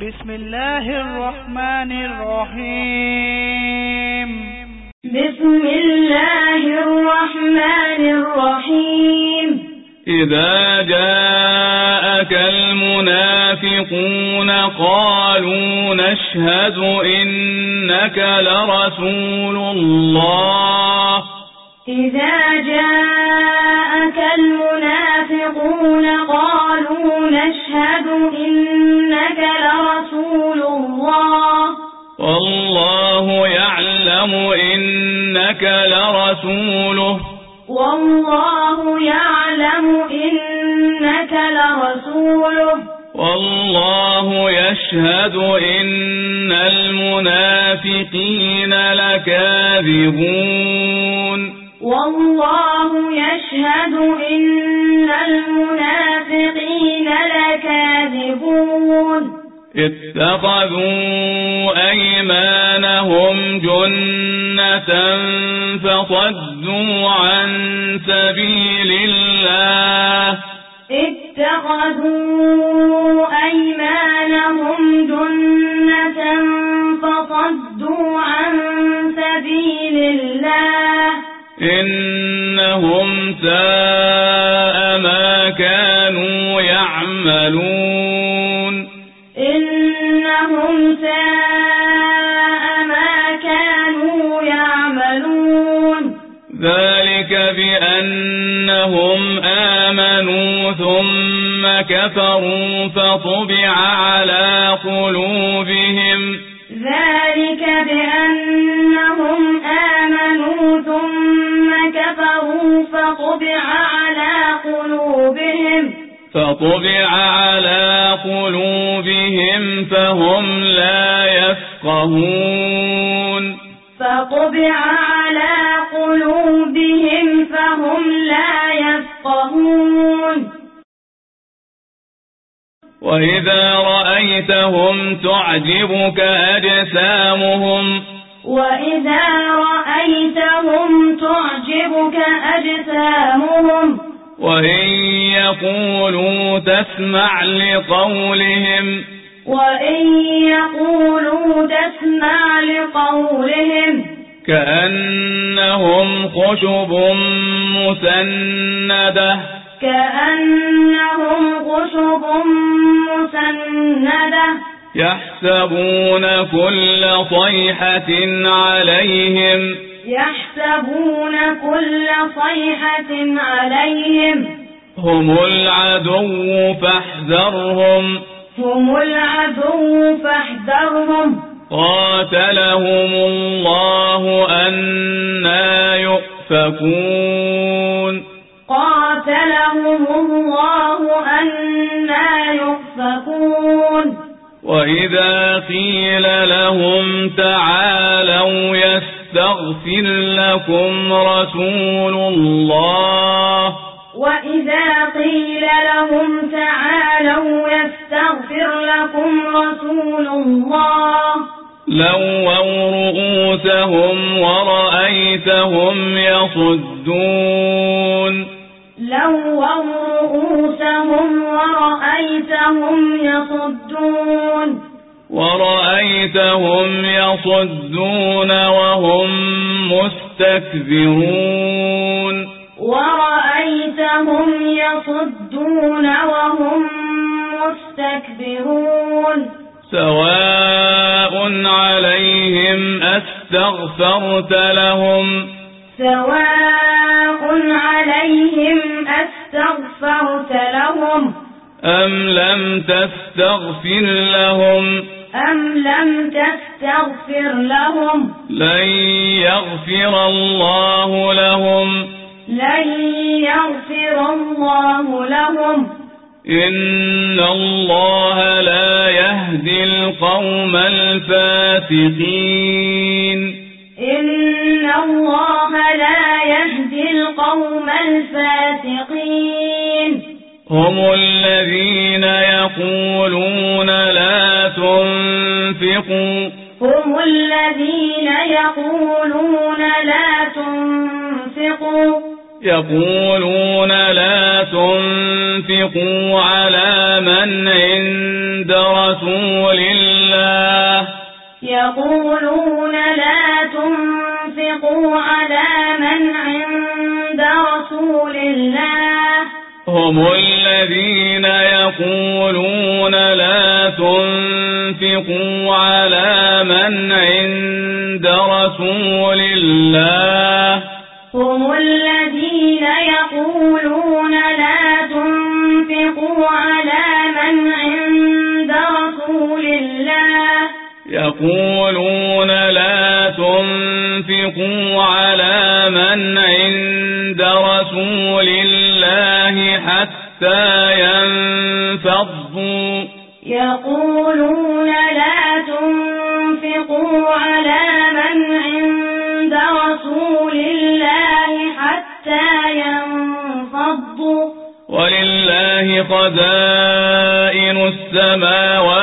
بسم الله الرحمن الرحيم. بسم الله الرحمن الرحيم. إذا جاءك المنافقون قالوا نشهد إنك لرسول الله. إذا جاءك المنافقون قالوا نشهد إنك والله يعلم إنك لرسوله. والله يعلم إنك لرسوله. والله يشهد إن المنافقين لكاذبون. والله يشهد إن المنافقين اتخذوا أيمانهم جنة فصدوا عن سبيل الله. اتخذوا أيمانهم جنة فصدوا عن سبيل الله. إنهم ساء بأنهم آمنوا ثم كفروا فطبع على قلوبهم ذلك بأنهم آمنوا ثم كفروا فطبع على قلوبهم فطبع على قلوبهم فهم لا يفقهون فطبع على قلوبهم فهم لا وإذا رأيتهم تعجبك أجسامهم. وإذا رأيتهم تعجبك أجسامهم. وإن يقولوا تسمع لقولهم. وإن يقولوا تسمع لقولهم. كأنهم خشب مسندة. كأنهم خشب مسندة. يحسبون كل صيحة عليهم. يحسبون كل صيحة عليهم. هم العدو فاحذرهم. هم العدو فاحذرهم. قاتلهم الله أنا يؤفكون قاتلهم الله أنا يؤفكون وإذا قيل لهم تعالوا يستغفر لكم رسول الله وإذا قيل لهم تعالوا يستغفر لكم رسول الله لووا رؤوسهم ورأيتهم يصدون لووا رؤوسهم ورأيتهم يصدون ورأيتهم يصدون وهم مستكبرون ورأيتهم يصدون وهم مستكبرون سواء عليهم أستغفرت لهم. سواء عليهم أستغفرت لهم. أم لم تستغفر لهم؟ أم لم تستغفر لهم. لن يغفر الله لهم. لن يغفر الله لهم. إن الله لا يهدي القوم الفاسقين إن الله لا يهدي القوم الفاسقين هم الذين يقولون لا تنفقوا هم الذين يقولون لا تنفقوا يقولون لا تنفقوا على من عند رسول الله. يقولون لا تنفقوا على من عند رسول الله. هم الذين يقولون لا تنفقوا على من عند رسول الله. هم الذين يقولون لا تنفقوا على من عند رسول الله حتى ينفضوا. يقولون لا تنفقوا على من عند رسول الله حتى ينفضوا. ولله خزائن السماوات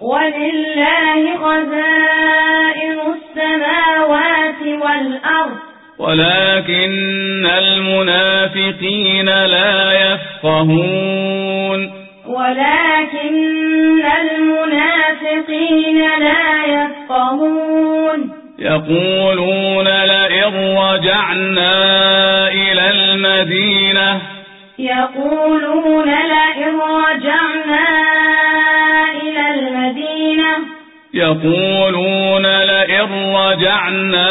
ولله خزائن السماوات والأرض. ولكن المنافقين لا يفقهون. ولكن المنافقين لا يفقهون. يقولون لئن رجعنا إلى المدينة. يقولون لئن رجعنا يقولون لئن رجعنا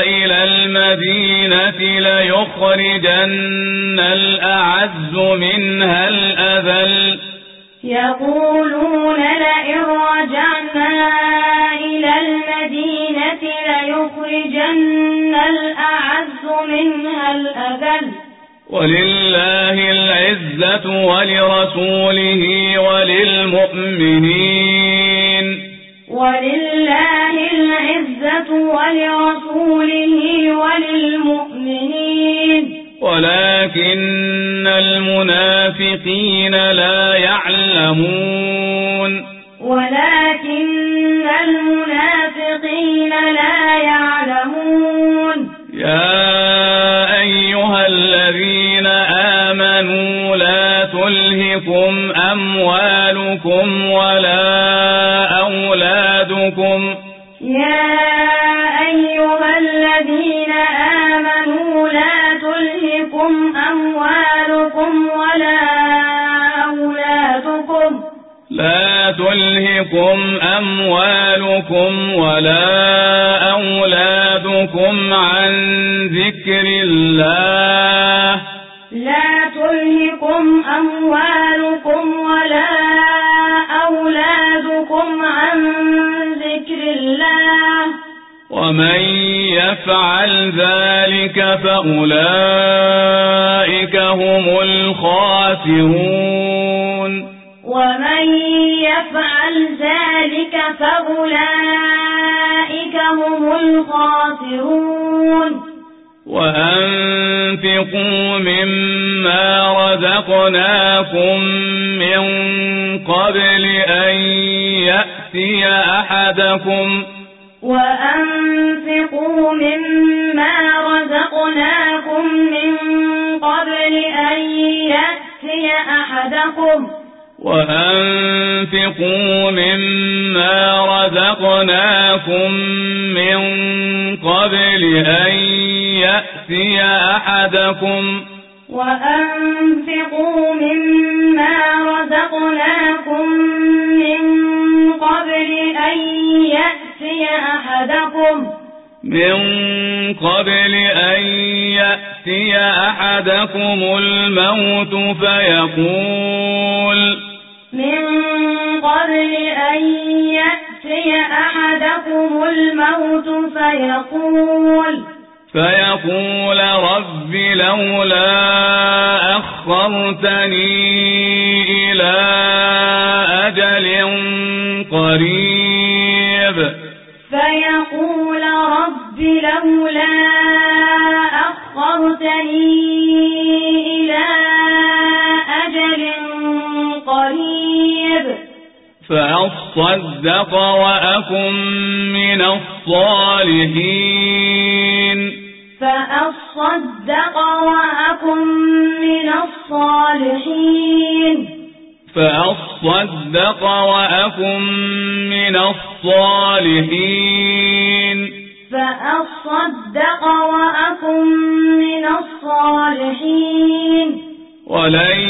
إلى المدينة ليخرجن الأعز منها الأذل. يقولون لئن رجعنا إلى المدينة ليخرجن الأعز منها الأذل. ولله العزة ولرسوله وللمؤمنين. ولرسوله وللمؤمنين. ولكن المنافقين لا يعلمون. تلهكم أموالكم ولا أولادكم عن ذكر الله. لا تلهكم أموالكم ولا أولادكم عن ذكر الله. ومن يفعل ذلك فأولئك هم الخاسرون. ومن يفعل ذلك فأولئك هم الخاسرون. وأنفقوا مما رزقناكم من قبل أن يأتي أحدكم. وأنفقوا مما رزقناكم من قبل أن يأتي أحدكم. وأنفقوا مما رزقناكم من قبل أن يأتي أحدكم. وأنفقوا مما رزقناكم من قبل أن يأتي أحدكم. من قبل أن يأتي أحدكم الموت فيقول من قبل أن يأتي أحدكم الموت فيقول فيقول رب لولا أخرتني إلى أجل قريب. فيقول رب لولا أخرتني قريب فأصدق وأكن من الصالحين. فأصدق وأكن من الصالحين. فأصدق وأكن من الصالحين. فأصدق وأكن ولن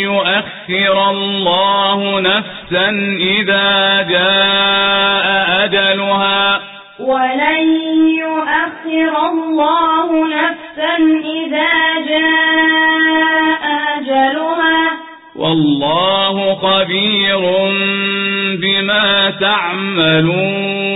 يؤخر الله نفسا إذا جاء أجلها. ولن يؤخر الله نفسا إذا جاء أجلها. والله خبير بما تعملون.